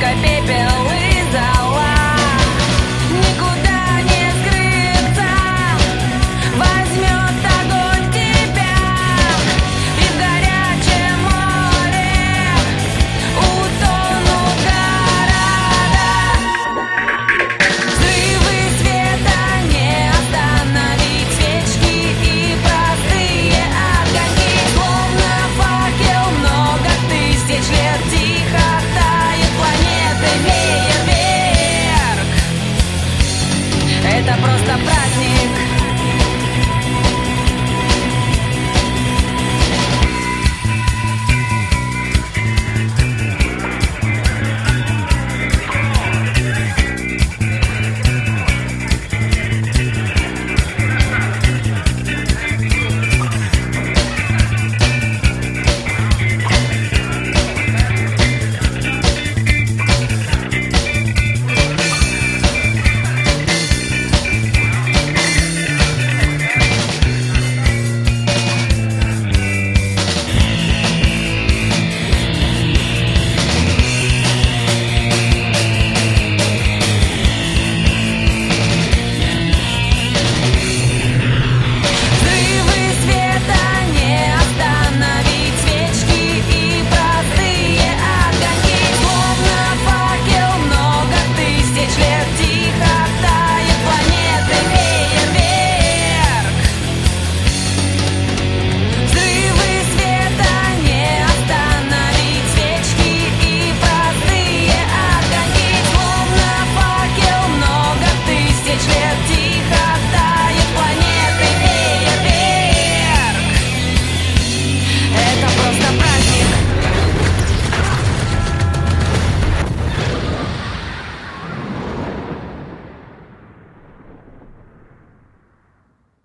go.